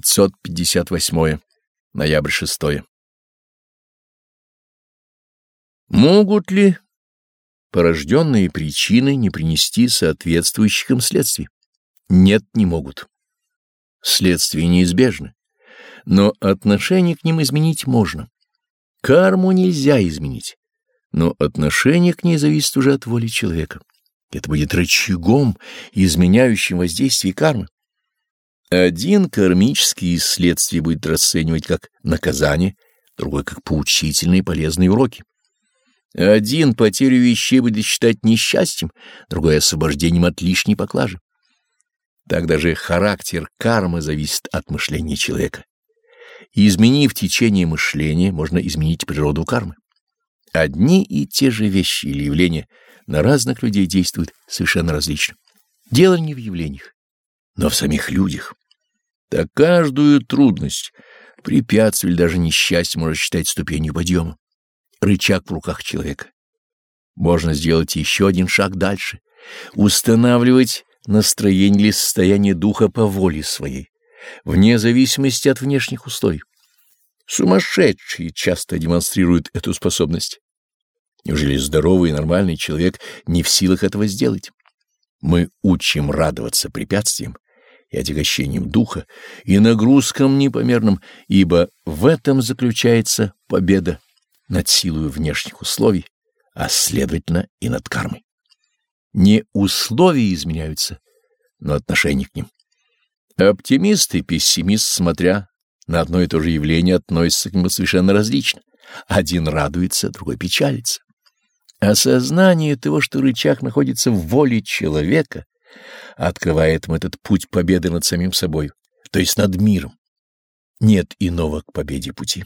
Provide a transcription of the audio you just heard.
558. Ноябрь 6. Могут ли порожденные причины не принести соответствующих им следствий? Нет, не могут. Следствия неизбежны, но отношение к ним изменить можно. Карму нельзя изменить, но отношение к ней зависит уже от воли человека. Это будет рычагом, изменяющим воздействие кармы. Один кармический следствие будет расценивать как наказание, другой как поучительные полезные уроки. Один потерю вещей будет считать несчастьем, другой — освобождением от лишней поклажи. Так даже характер кармы зависит от мышления человека. И изменив течение мышления, можно изменить природу кармы. Одни и те же вещи или явления на разных людей действуют совершенно различно. Дело не в явлениях, но в самих людях. Так каждую трудность, препятствие или даже несчастье можно считать ступенью подъема. Рычаг в руках человека. Можно сделать еще один шаг дальше, устанавливать настроение или состояние духа по воле своей, вне зависимости от внешних условий. Сумасшедшие часто демонстрируют эту способность. Неужели здоровый и нормальный человек не в силах этого сделать? Мы учим радоваться препятствиям и отягощением духа, и нагрузкам непомерным, ибо в этом заключается победа над силой внешних условий, а следовательно и над кармой. Не условия изменяются, но отношение к ним. Оптимист и пессимист, смотря на одно и то же явление, относятся к нему совершенно различно. Один радуется, другой печалится. Осознание того, что рычаг находится в воле человека, открывает ему этот путь победы над самим собой, то есть над миром. Нет иного к победе пути.